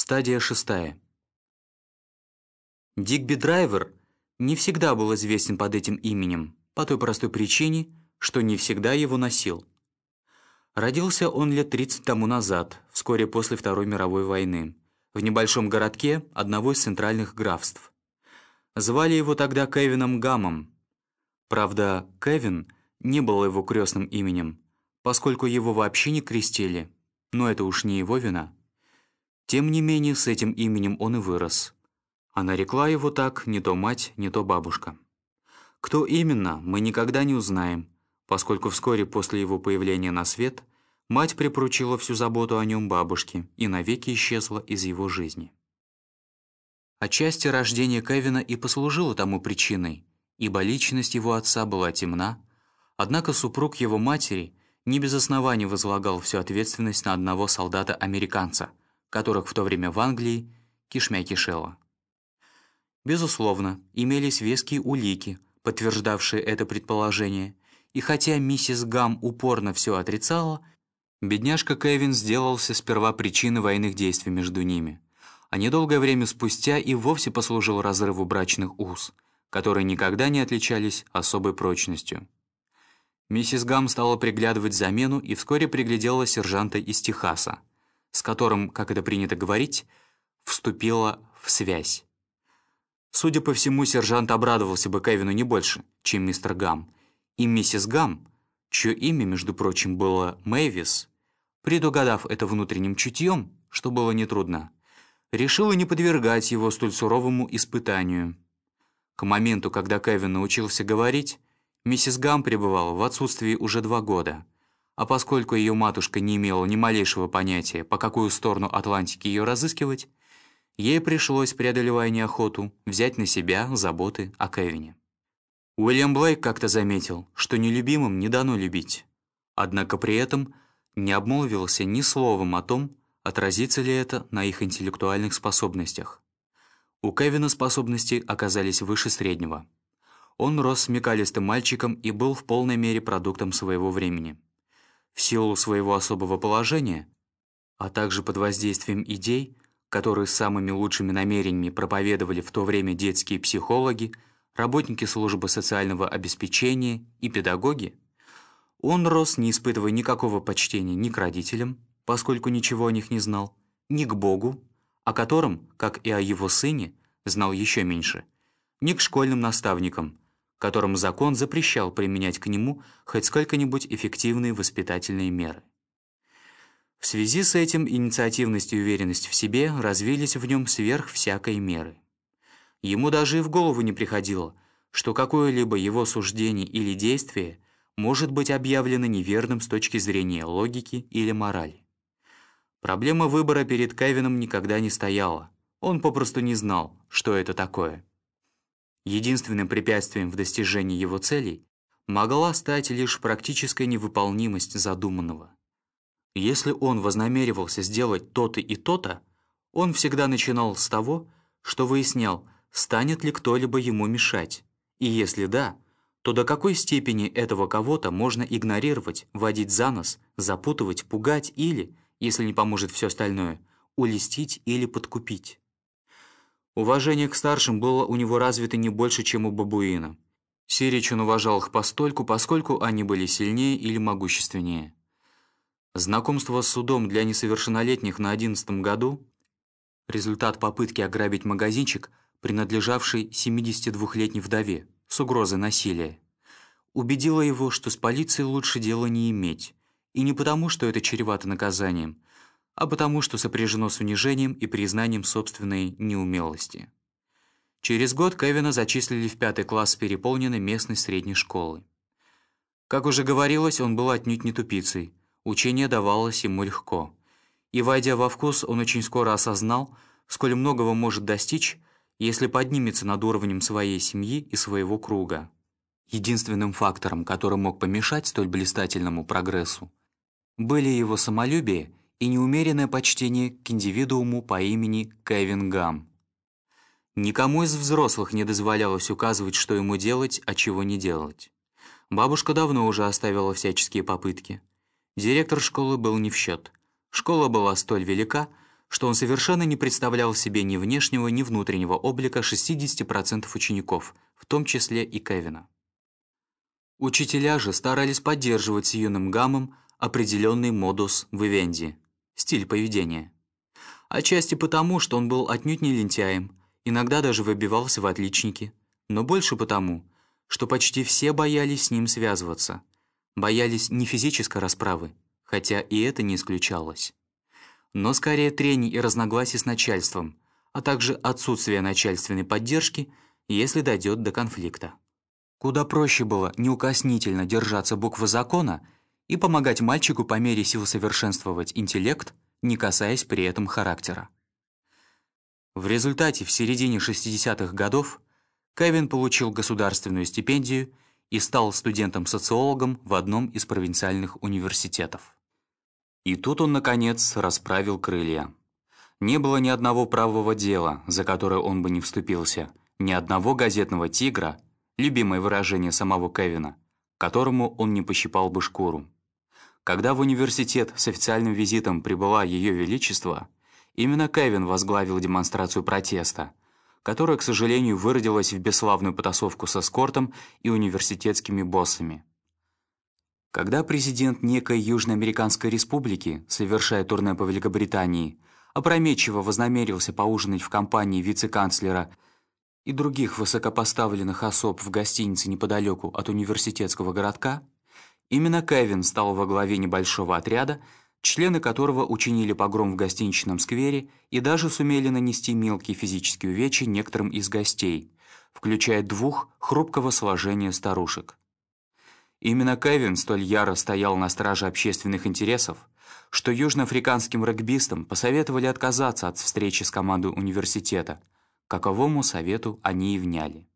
Стадия шестая. Дигби Драйвер не всегда был известен под этим именем, по той простой причине, что не всегда его носил. Родился он лет 30 тому назад, вскоре после Второй мировой войны, в небольшом городке одного из центральных графств. Звали его тогда Кевином Гамом. Правда, Кевин не был его крестным именем, поскольку его вообще не крестили, но это уж не его вина. Тем не менее, с этим именем он и вырос. А нарекла его так не то мать, не то бабушка. Кто именно, мы никогда не узнаем, поскольку вскоре после его появления на свет мать припоручила всю заботу о нем бабушке и навеки исчезла из его жизни. Отчасти рождение Кевина и послужило тому причиной, ибо личность его отца была темна, однако супруг его матери не без оснований возлагал всю ответственность на одного солдата-американца – которых в то время в Англии кишмя кишела. Безусловно, имелись веские улики, подтверждавшие это предположение, и хотя миссис Гам упорно все отрицала, бедняжка Кевин сделался сперва причиной военных действий между ними, а недолгое время спустя и вовсе послужил разрыву брачных уз, которые никогда не отличались особой прочностью. Миссис Гам стала приглядывать замену и вскоре приглядела сержанта из Техаса, с которым, как это принято говорить, вступила в связь. Судя по всему, сержант обрадовался бы Кевину не больше, чем мистер Гам. И миссис Гам, чье имя, между прочим, было Мэйвис, предугадав это внутренним чутьем, что было нетрудно, решила не подвергать его столь суровому испытанию. К моменту, когда Кевин научился говорить, миссис Гам пребывала в отсутствии уже два года – а поскольку ее матушка не имела ни малейшего понятия, по какую сторону Атлантики ее разыскивать, ей пришлось, преодолевая неохоту, взять на себя заботы о Кевине. Уильям Блейк как-то заметил, что нелюбимым не дано любить, однако при этом не обмолвился ни словом о том, отразится ли это на их интеллектуальных способностях. У Кевина способности оказались выше среднего. Он рос смекалистым мальчиком и был в полной мере продуктом своего времени в силу своего особого положения, а также под воздействием идей, которые самыми лучшими намерениями проповедовали в то время детские психологи, работники службы социального обеспечения и педагоги, он рос, не испытывая никакого почтения ни к родителям, поскольку ничего о них не знал, ни к Богу, о котором, как и о его сыне, знал еще меньше, ни к школьным наставникам, которым закон запрещал применять к нему хоть сколько-нибудь эффективные воспитательные меры. В связи с этим инициативность и уверенность в себе развились в нем сверх всякой меры. Ему даже и в голову не приходило, что какое-либо его суждение или действие может быть объявлено неверным с точки зрения логики или морали. Проблема выбора перед Кевином никогда не стояла. Он попросту не знал, что это такое. Единственным препятствием в достижении его целей могла стать лишь практическая невыполнимость задуманного. Если он вознамеривался сделать то-то и то-то, он всегда начинал с того, что выяснял, станет ли кто-либо ему мешать, и если да, то до какой степени этого кого-то можно игнорировать, водить за нос, запутывать, пугать или, если не поможет все остальное, улестить или подкупить. Уважение к старшим было у него развито не больше, чем у бабуина. Сирич он уважал их постольку, поскольку они были сильнее или могущественнее. Знакомство с судом для несовершеннолетних на одиннадцатом году – результат попытки ограбить магазинчик, принадлежавший 72-летней вдове, с угрозой насилия. Убедило его, что с полицией лучше дела не иметь, и не потому, что это чревато наказанием – а потому что сопряжено с унижением и признанием собственной неумелости. Через год Кевина зачислили в пятый класс переполненной местной средней школы. Как уже говорилось, он был отнюдь не тупицей, учение давалось ему легко. И, войдя во вкус, он очень скоро осознал, сколь многого может достичь, если поднимется над уровнем своей семьи и своего круга. Единственным фактором, который мог помешать столь блистательному прогрессу, были его самолюбие и неумеренное почтение к индивидууму по имени Кевин Гам. Никому из взрослых не дозволялось указывать, что ему делать, а чего не делать. Бабушка давно уже оставила всяческие попытки. Директор школы был не в счет. Школа была столь велика, что он совершенно не представлял себе ни внешнего, ни внутреннего облика 60% учеников, в том числе и Кевина. Учителя же старались поддерживать с юным гаммом определенный модус вивенди – стиль поведения. Отчасти потому, что он был отнюдь не лентяем, иногда даже выбивался в отличники, но больше потому, что почти все боялись с ним связываться, боялись не физической расправы, хотя и это не исключалось, но скорее трений и разногласий с начальством, а также отсутствие начальственной поддержки, если дойдет до конфликта. Куда проще было неукоснительно держаться буквы закона и помогать мальчику по мере сил совершенствовать интеллект, не касаясь при этом характера. В результате в середине 60-х годов Кевин получил государственную стипендию и стал студентом-социологом в одном из провинциальных университетов. И тут он, наконец, расправил крылья. Не было ни одного правого дела, за которое он бы не вступился, ни одного газетного тигра, любимое выражение самого Кевина, которому он не пощипал бы шкуру. Когда в университет с официальным визитом прибыла Ее Величество, именно Кевин возглавил демонстрацию протеста, которая, к сожалению, выродилась в бесславную потасовку со скортом и университетскими боссами. Когда президент некой Южноамериканской республики, совершая турне по Великобритании, опрометчиво вознамерился поужинать в компании вице-канцлера и других высокопоставленных особ в гостинице неподалеку от университетского городка, именно Кевин стал во главе небольшого отряда, члены которого учинили погром в гостиничном сквере и даже сумели нанести мелкие физические увечья некоторым из гостей, включая двух хрупкого сложения старушек. Именно Кевин столь яро стоял на страже общественных интересов, что южноафриканским регбистам посоветовали отказаться от встречи с командой университета, каковому совету они и вняли.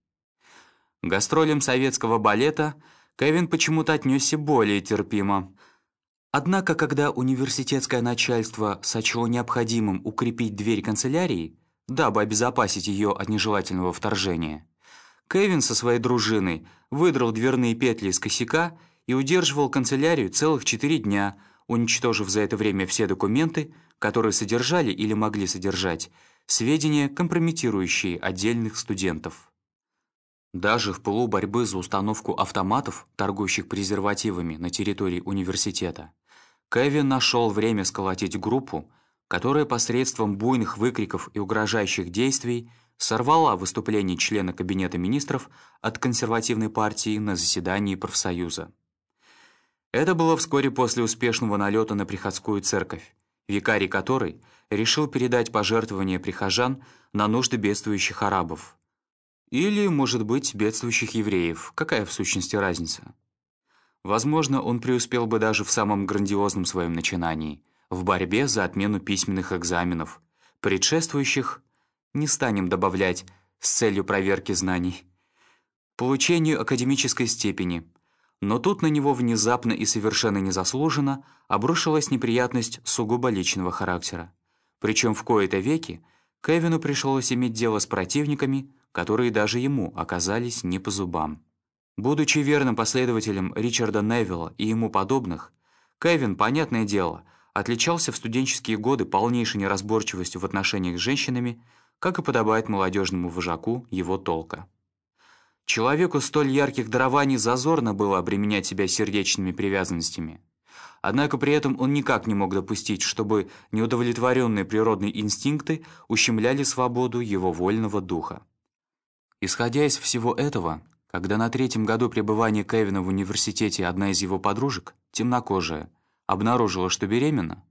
Гастролям советского балета Кевин почему-то отнесся более терпимо. Однако, когда университетское начальство сочло необходимым укрепить дверь канцелярии, дабы обезопасить ее от нежелательного вторжения, Кевин со своей дружиной выдрал дверные петли из косяка и удерживал канцелярию целых четыре дня, уничтожив за это время все документы, которые содержали или могли содержать сведения, компрометирующие отдельных студентов. Даже в пылу борьбы за установку автоматов, торгующих презервативами на территории университета, Кевин нашел время сколотить группу, которая посредством буйных выкриков и угрожающих действий сорвала выступление члена Кабинета министров от консервативной партии на заседании профсоюза. Это было вскоре после успешного налета на приходскую церковь, викарий которой решил передать пожертвования прихожан на нужды бедствующих арабов. Или, может быть, бедствующих евреев, какая в сущности разница? Возможно, он преуспел бы даже в самом грандиозном своем начинании, в борьбе за отмену письменных экзаменов, предшествующих не станем добавлять с целью проверки знаний, получению академической степени. Но тут на него внезапно и совершенно незаслуженно обрушилась неприятность сугубо личного характера. Причем в кои-то веки Кевину пришлось иметь дело с противниками, которые даже ему оказались не по зубам. Будучи верным последователем Ричарда Невилла и ему подобных, Кевин, понятное дело, отличался в студенческие годы полнейшей неразборчивостью в отношениях с женщинами, как и подобает молодежному вожаку его толка. Человеку столь ярких дарований зазорно было обременять себя сердечными привязанностями. Однако при этом он никак не мог допустить, чтобы неудовлетворенные природные инстинкты ущемляли свободу его вольного духа. Исходя из всего этого, когда на третьем году пребывания Кевина в университете одна из его подружек, темнокожая, обнаружила, что беременна,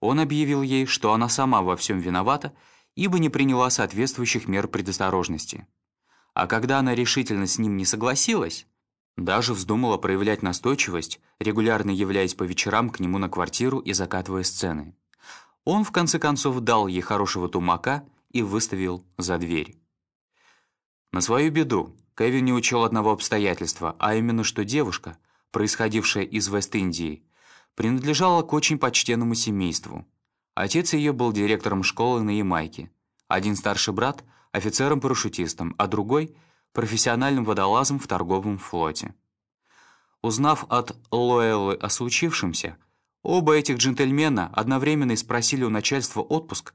он объявил ей, что она сама во всем виновата ибо не приняла соответствующих мер предосторожности. А когда она решительно с ним не согласилась, даже вздумала проявлять настойчивость, регулярно являясь по вечерам к нему на квартиру и закатывая сцены. Он, в конце концов, дал ей хорошего тумака и выставил за дверь. На свою беду Кевин не учел одного обстоятельства, а именно, что девушка, происходившая из Вест-Индии, принадлежала к очень почтенному семейству – Отец ее был директором школы на Ямайке, один старший брат — офицером-парашютистом, а другой — профессиональным водолазом в торговом флоте. Узнав от Лоэллы о случившемся, Оба этих джентльмена одновременно спросили у начальства отпуск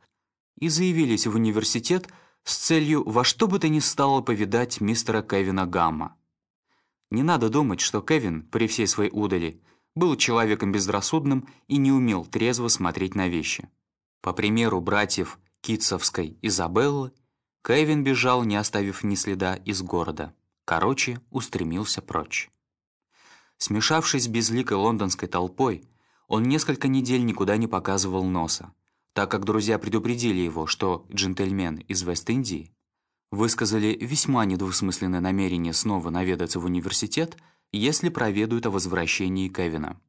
и заявились в университет с целью во что бы то ни стало повидать мистера Кевина Гамма. Не надо думать, что Кевин, при всей своей удали, был человеком безрассудным и не умел трезво смотреть на вещи. По примеру братьев Китсовской Изабеллы, Кевин бежал, не оставив ни следа, из города. Короче, устремился прочь. Смешавшись с безликой лондонской толпой, он несколько недель никуда не показывал носа, так как друзья предупредили его, что джентльмен из Вест-Индии высказали весьма недвусмысленное намерение снова наведаться в университет, если проведают о возвращении Кевина.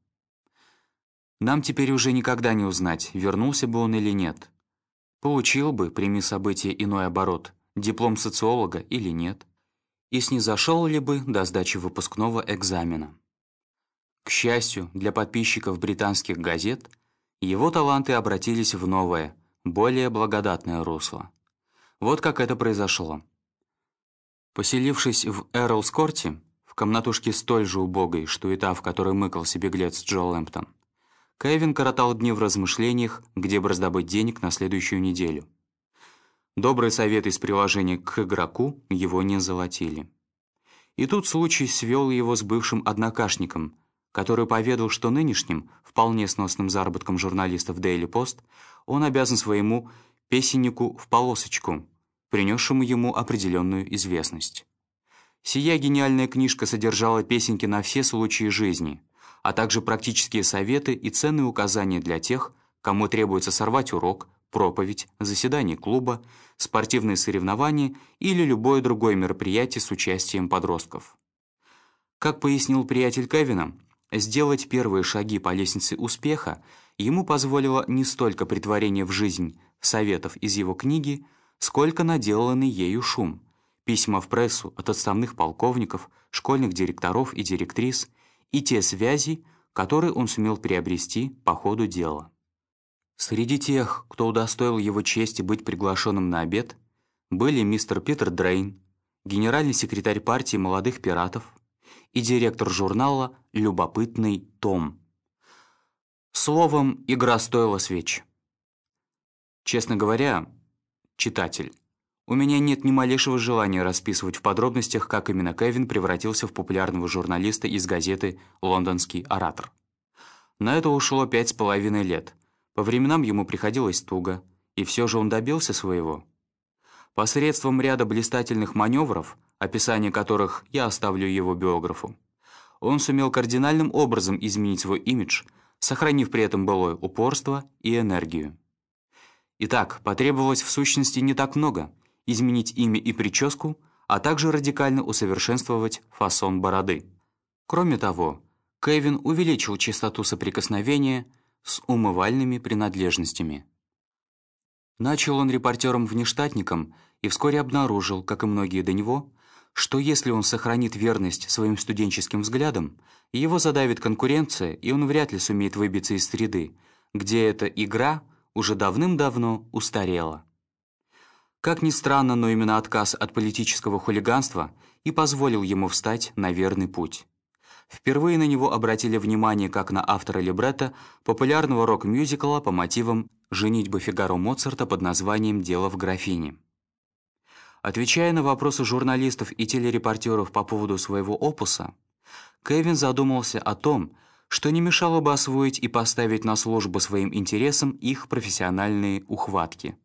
Нам теперь уже никогда не узнать, вернулся бы он или нет. Получил бы, прими событие иной оборот, диплом социолога или нет. И снизошел ли бы до сдачи выпускного экзамена. К счастью, для подписчиков британских газет его таланты обратились в новое, более благодатное русло. Вот как это произошло. Поселившись в Эрлскорте, в комнатушке столь же убогой, что и та, в которой мыкался беглец Джо Лэмптон, Кевин коротал дни в размышлениях, где бы раздобыть денег на следующую неделю. Добрые советы из приложения к игроку его не золотили. И тут случай свел его с бывшим однокашником – который поведал, что нынешним, вполне сносным заработком журналиста в Daily Post он обязан своему песеннику в полосочку, принесшему ему определенную известность. Сия гениальная книжка содержала песенки на все случаи жизни, а также практические советы и ценные указания для тех, кому требуется сорвать урок, проповедь, заседание клуба, спортивные соревнования или любое другое мероприятие с участием подростков. Как пояснил приятель Кевина, Сделать первые шаги по лестнице успеха ему позволило не столько притворение в жизнь советов из его книги, сколько наделанный ею шум, письма в прессу от отставных полковников, школьных директоров и директрис и те связи, которые он сумел приобрести по ходу дела. Среди тех, кто удостоил его чести быть приглашенным на обед, были мистер Питер Дрейн, генеральный секретарь партии молодых пиратов, и директор журнала «Любопытный Том». Словом, игра стоила свеч. Честно говоря, читатель, у меня нет ни малейшего желания расписывать в подробностях, как именно Кевин превратился в популярного журналиста из газеты «Лондонский оратор». На это ушло пять с половиной лет. По временам ему приходилось туго, и все же он добился своего. Посредством ряда блистательных маневров описание которых я оставлю его биографу. Он сумел кардинальным образом изменить свой имидж, сохранив при этом былое упорство и энергию. Итак, потребовалось в сущности не так много – изменить имя и прическу, а также радикально усовершенствовать фасон бороды. Кроме того, Кевин увеличил частоту соприкосновения с умывальными принадлежностями. Начал он репортером-внештатником и вскоре обнаружил, как и многие до него, что если он сохранит верность своим студенческим взглядам, его задавит конкуренция, и он вряд ли сумеет выбиться из среды, где эта игра уже давным-давно устарела. Как ни странно, но именно отказ от политического хулиганства и позволил ему встать на верный путь. Впервые на него обратили внимание как на автора либретто популярного рок-мюзикла по мотивам «Женитьбы Фигаро Моцарта» под названием «Дело в графине». Отвечая на вопросы журналистов и телерепортеров по поводу своего опуса, Кевин задумался о том, что не мешало бы освоить и поставить на службу своим интересам их профессиональные ухватки.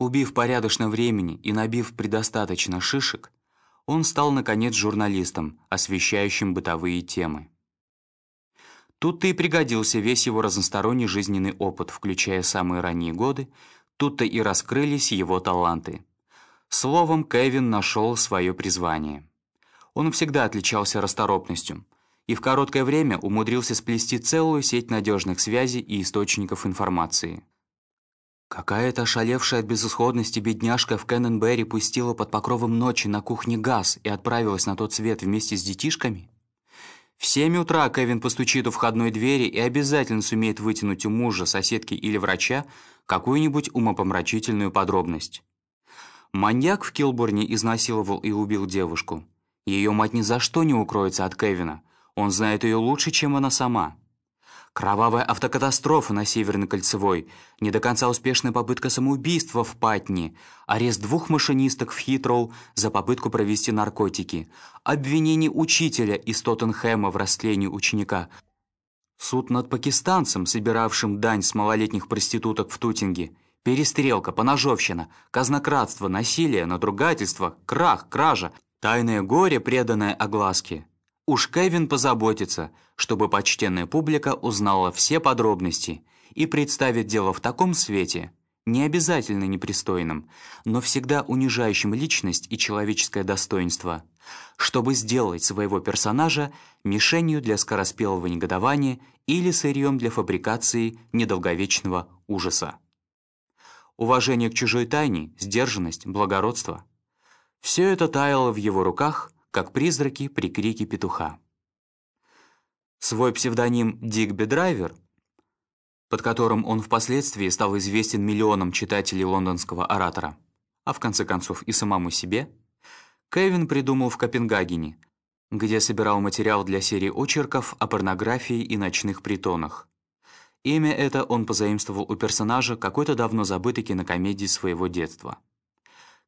Убив порядочно времени и набив предостаточно шишек, он стал, наконец, журналистом, освещающим бытовые темы. Тут-то и пригодился весь его разносторонний жизненный опыт, включая самые ранние годы, тут-то и раскрылись его таланты. Словом, Кевин нашел свое призвание. Он всегда отличался расторопностью и в короткое время умудрился сплести целую сеть надежных связей и источников информации. Какая-то ошалевшая от безысходности бедняжка в Кенненберри пустила под покровом ночи на кухне газ и отправилась на тот свет вместе с детишками? В семь утра Кевин постучит у входной двери и обязательно сумеет вытянуть у мужа, соседки или врача какую-нибудь умопомрачительную подробность. Маньяк в Килбурне изнасиловал и убил девушку. Ее мать ни за что не укроется от Кевина. Он знает ее лучше, чем она сама. Кровавая автокатастрофа на Северной кольцевой, не до конца успешная попытка самоубийства в Патни, арест двух машинисток в Хитроу за попытку провести наркотики, обвинение учителя из Тоттенхэма в растлении ученика, суд над пакистанцем, собиравшим дань с малолетних проституток в Тутинге, перестрелка, поножовщина, казнократство, насилие, надругательство, крах, кража, тайное горе, преданное огласке. Уж Кевин позаботится, чтобы почтенная публика узнала все подробности и представит дело в таком свете, не обязательно непристойным, но всегда унижающим личность и человеческое достоинство, чтобы сделать своего персонажа мишенью для скороспелого негодования или сырьем для фабрикации недолговечного ужаса. Уважение к чужой тайне, сдержанность, благородство — все это таяло в его руках — как призраки при крике петуха. Свой псевдоним Дигби Драйвер, под которым он впоследствии стал известен миллионам читателей лондонского оратора, а в конце концов и самому себе, Кевин придумал в Копенгагене, где собирал материал для серии очерков о порнографии и ночных притонах. Имя это он позаимствовал у персонажа какой-то давно забытой кинокомедии своего детства.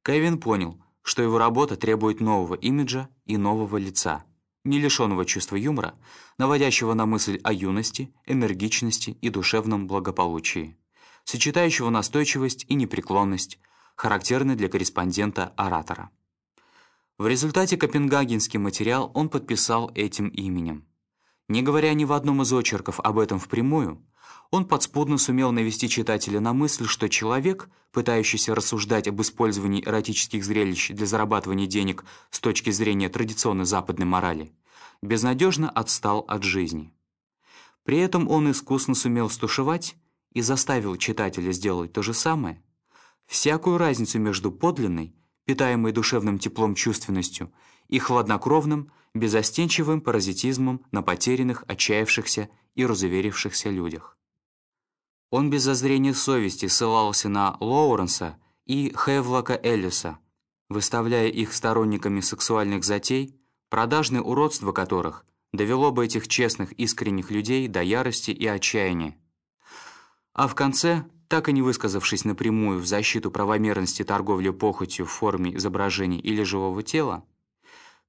Кевин понял, что его работа требует нового имиджа и нового лица, не лишенного чувства юмора, наводящего на мысль о юности, энергичности и душевном благополучии, сочетающего настойчивость и непреклонность, характерный для корреспондента-оратора. В результате копенгагенский материал он подписал этим именем. Не говоря ни в одном из очерков об этом впрямую, он подспудно сумел навести читателя на мысль, что человек, пытающийся рассуждать об использовании эротических зрелищ для зарабатывания денег с точки зрения традиционной западной морали, безнадежно отстал от жизни. При этом он искусно сумел стушевать и заставил читателя сделать то же самое, всякую разницу между подлинной, питаемой душевным теплом чувственностью, и хладнокровным, безостенчивым паразитизмом на потерянных, отчаявшихся и разуверившихся людях. Он без зазрения совести ссылался на Лоуренса и Хевлока Эллиса, выставляя их сторонниками сексуальных затей, продажное уродство которых довело бы этих честных, искренних людей до ярости и отчаяния. А в конце, так и не высказавшись напрямую в защиту правомерности торговли похотью в форме изображений или живого тела,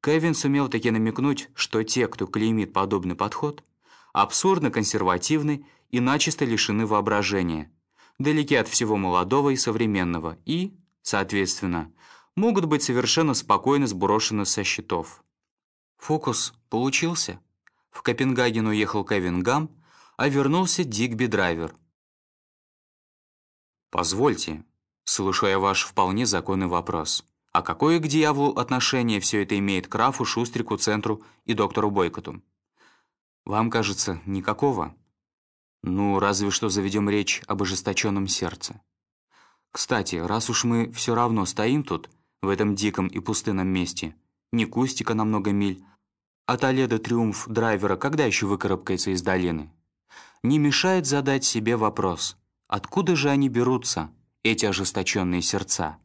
Кевин сумел таки намекнуть, что те, кто клеймит подобный подход, абсурдно консервативны и начисто лишены воображения, далеки от всего молодого и современного и, соответственно, могут быть совершенно спокойно сброшены со счетов. Фокус получился. В Копенгаген уехал Кевин Гам, а вернулся Дигби Драйвер. «Позвольте», — слышу я ваш вполне законный вопрос. А какое к дьяволу отношение все это имеет к Рафу, Шустрику, Центру и доктору Бойкоту? Вам кажется, никакого? Ну, разве что заведем речь об ожесточенном сердце. Кстати, раз уж мы все равно стоим тут, в этом диком и пустынном месте, не кустика на много миль, а Толедо Триумф драйвера когда еще выкарабкается из долины? Не мешает задать себе вопрос, откуда же они берутся, эти ожесточенные сердца?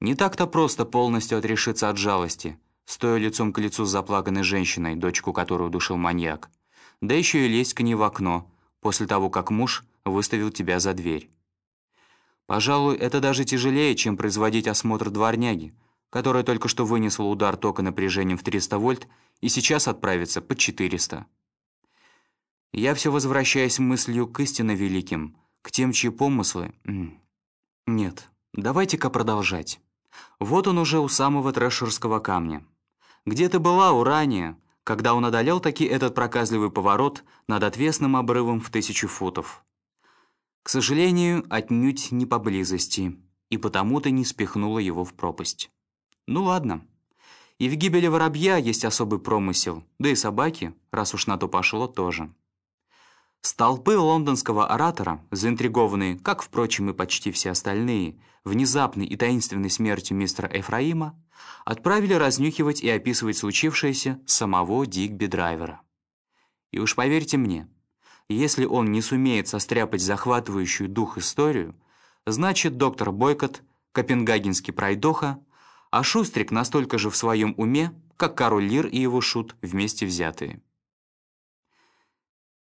Не так-то просто полностью отрешиться от жалости, стоя лицом к лицу с заплаканной женщиной, дочку которую душил маньяк да еще и лезть к ней в окно, после того, как муж выставил тебя за дверь. Пожалуй, это даже тяжелее, чем производить осмотр дворняги, которая только что вынесла удар тока напряжением в 300 вольт и сейчас отправится под 400. Я все возвращаюсь мыслью к истинно великим, к тем, чьи помыслы... Нет, давайте-ка продолжать. Вот он уже у самого трэшерского камня. Где ты была, Урания, когда он одолел таки этот проказливый поворот над отвесным обрывом в тысячу футов. К сожалению, отнюдь не поблизости, и потому-то не спихнула его в пропасть. Ну ладно. И в гибели воробья есть особый промысел, да и собаки, раз уж на то пошло, тоже. Столпы лондонского оратора, заинтригованные, как, впрочем, и почти все остальные, внезапной и таинственной смертью мистера Эфраима, отправили разнюхивать и описывать случившееся самого Дигби Драйвера. И уж поверьте мне, если он не сумеет состряпать захватывающую дух историю, значит доктор Бойкот, копенгагенский пройдоха, а Шустрик настолько же в своем уме, как король Лир и его шут вместе взятые.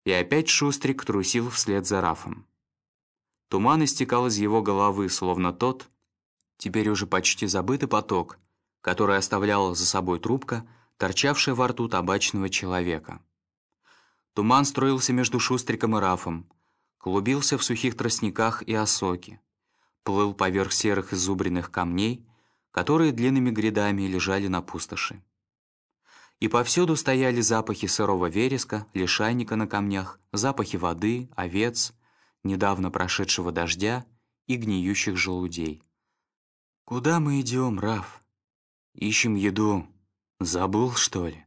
И опять Шустрик трусил вслед за Рафом. Туман истекал из его головы, словно тот, теперь уже почти забытый поток, который оставляла за собой трубка, торчавшая во рту табачного человека. Туман строился между Шустриком и Рафом, клубился в сухих тростниках и осоке, плыл поверх серых изубренных камней, которые длинными грядами лежали на пустоши. И повсюду стояли запахи сырого вереска, лишайника на камнях, запахи воды, овец, недавно прошедшего дождя и гниющих желудей. «Куда мы идем, Раф? Ищем еду. Забыл, что ли?»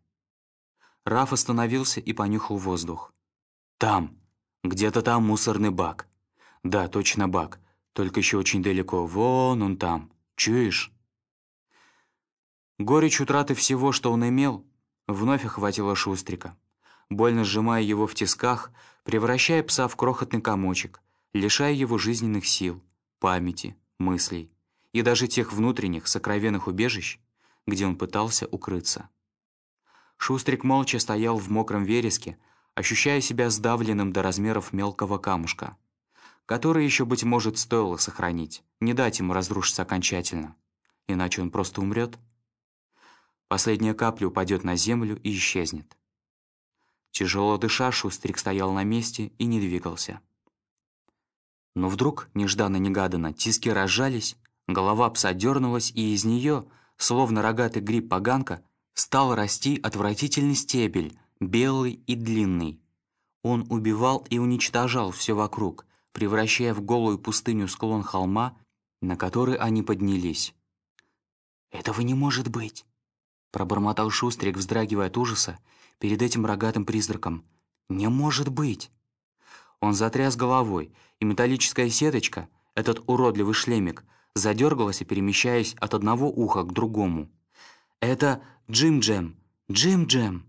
Раф остановился и понюхал воздух. «Там, где-то там мусорный бак. Да, точно бак, только еще очень далеко. Вон он там. Чуешь?» Горечь утраты всего, что он имел, вновь охватила Шустрика, больно сжимая его в тисках, превращая пса в крохотный комочек, лишая его жизненных сил, памяти, мыслей и даже тех внутренних, сокровенных убежищ, где он пытался укрыться. Шустрик молча стоял в мокром вереске, ощущая себя сдавленным до размеров мелкого камушка, который еще, быть может, стоило сохранить, не дать ему разрушиться окончательно, иначе он просто умрет. Последняя капля упадет на землю и исчезнет. Тяжело дыша, Шустрик стоял на месте и не двигался. Но вдруг, нежданно-негаданно, тиски разжались, голова пса дернулась, и из нее, словно рогатый гриб-поганка, стал расти отвратительный стебель, белый и длинный. Он убивал и уничтожал все вокруг, превращая в голую пустыню склон холма, на который они поднялись. «Этого не может быть!» Пробормотал Шустрик, вздрагивая от ужаса, перед этим рогатым призраком. «Не может быть!» Он затряс головой, и металлическая сеточка, этот уродливый шлемик, задергалась, перемещаясь от одного уха к другому. «Это Джим-Джем! Джим-Джем!»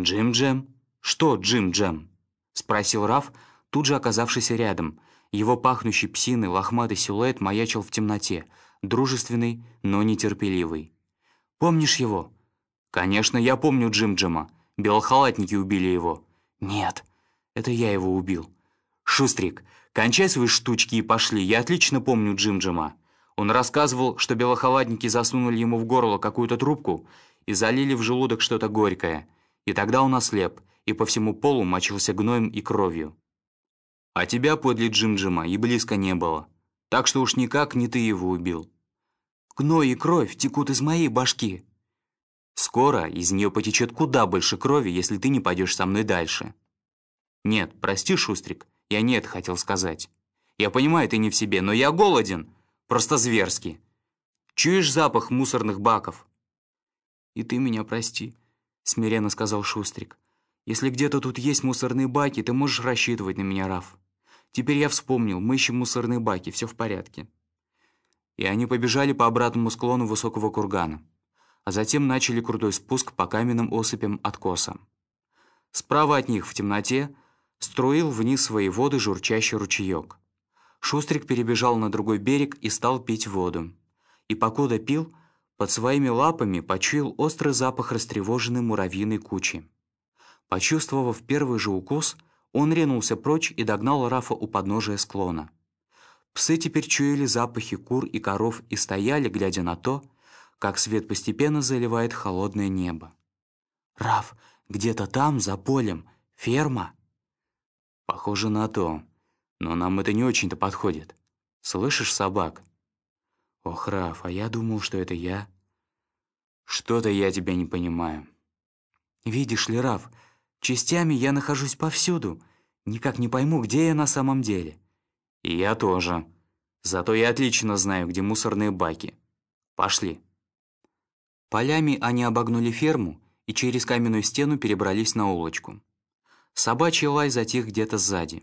«Джим-Джем? Что Джим-Джем?» — спросил Раф, тут же оказавшийся рядом. Его пахнущий псиной лохматый силуэт маячил в темноте, дружественный, но нетерпеливый. «Помнишь его?» «Конечно, я помню Джим-Джема. Белохалатники убили его». «Нет, это я его убил». «Шустрик, кончай свои штучки и пошли. Я отлично помню Джим-Джема. Он рассказывал, что белохалатники засунули ему в горло какую-то трубку и залили в желудок что-то горькое. И тогда он ослеп, и по всему полу мочился гноем и кровью. А тебя подле Джим-Джима и близко не было. Так что уж никак не ты его убил. Гной и кровь текут из моей башки. Скоро из нее потечет куда больше крови, если ты не пойдешь со мной дальше. Нет, прости, Шустрик, я не это хотел сказать. Я понимаю, ты не в себе, но я голоден. Просто зверски. Чуешь запах мусорных баков? «И ты меня прости», — смиренно сказал Шустрик. «Если где-то тут есть мусорные баки, ты можешь рассчитывать на меня, Раф. Теперь я вспомнил, мы ищем мусорные баки, все в порядке». И они побежали по обратному склону высокого кургана, а затем начали крутой спуск по каменным осыпям откоса. Справа от них в темноте струил вниз свои воды журчащий ручеек. Шустрик перебежал на другой берег и стал пить воду. И покуда пил, под своими лапами почуял острый запах растревоженной муравьиной кучи. Почувствовав первый же укус, он ринулся прочь и догнал Рафа у подножия склона. Псы теперь чуяли запахи кур и коров и стояли, глядя на то, как свет постепенно заливает холодное небо. «Раф, где-то там, за полем, ферма?» «Похоже на то, но нам это не очень-то подходит. Слышишь собак?» «Ох, Раф, а я думал, что это я». «Что-то я тебя не понимаю». «Видишь ли, Раф, частями я нахожусь повсюду. Никак не пойму, где я на самом деле». «И я тоже. Зато я отлично знаю, где мусорные баки. Пошли». Полями они обогнули ферму и через каменную стену перебрались на улочку. Собачий лай затих где-то сзади.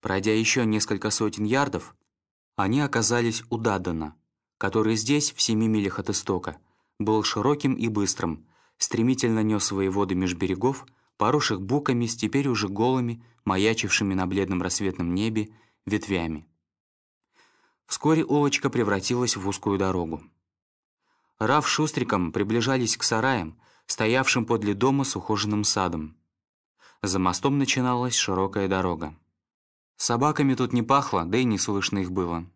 Пройдя еще несколько сотен ярдов, они оказались у Дадана который здесь, в семи милях от истока, был широким и быстрым, стремительно нес свои воды меж берегов, поросших буками с теперь уже голыми, маячившими на бледном рассветном небе, ветвями. Вскоре улочка превратилась в узкую дорогу. Раф с Шустриком приближались к сараям, стоявшим подле дома с ухоженным садом. За мостом начиналась широкая дорога. Собаками тут не пахло, да и не слышно их было.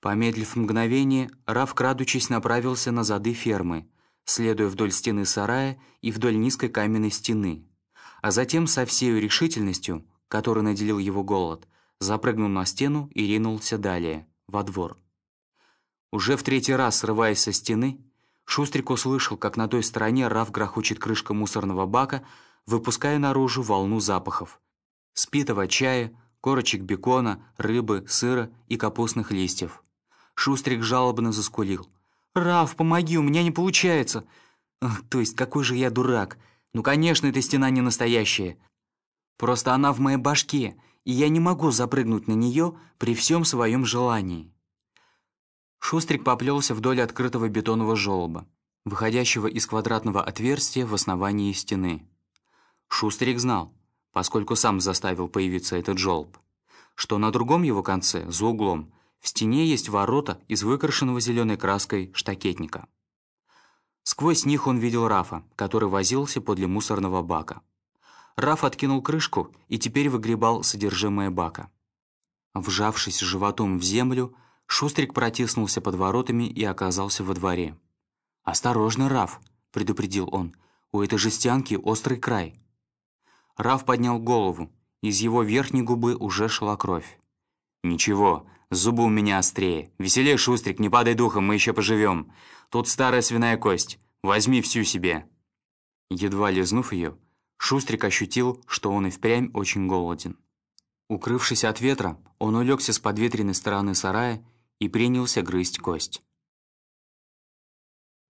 Помедлив мгновение, Раф, крадучись, направился на зады фермы, следуя вдоль стены сарая и вдоль низкой каменной стены, а затем со всей решительностью, которой наделил его голод, запрыгнул на стену и ринулся далее, во двор. Уже в третий раз, срываясь со стены, Шустрик услышал, как на той стороне Раф грохочет крышка мусорного бака, выпуская наружу волну запахов. Спитого чая, корочек бекона, рыбы, сыра и капустных листьев. Шустрик жалобно заскулил. «Раф, помоги, у меня не получается!» «То есть, какой же я дурак! Ну, конечно, эта стена не настоящая. Просто она в моей башке, и я не могу запрыгнуть на нее при всем своем желании». Шустрик поплелся вдоль открытого бетонного желоба, выходящего из квадратного отверстия в основании стены. Шустрик знал, поскольку сам заставил появиться этот желоб, что на другом его конце, за углом, в стене есть ворота из выкрашенного зеленой краской штакетника. Сквозь них он видел Рафа, который возился подле мусорного бака. Раф откинул крышку и теперь выгребал содержимое бака. Вжавшись животом в землю, Шустрик протиснулся под воротами и оказался во дворе. «Осторожно, Раф!» — предупредил он. «У этой жестянки острый край». Раф поднял голову. Из его верхней губы уже шла кровь. «Ничего, зубы у меня острее. Веселее, Шустрик, не падай духом, мы еще поживем. Тут старая свиная кость. Возьми всю себе». Едва лизнув ее, Шустрик ощутил, что он и впрямь очень голоден. Укрывшись от ветра, он улегся с подветренной стороны сарая и принялся грызть кость.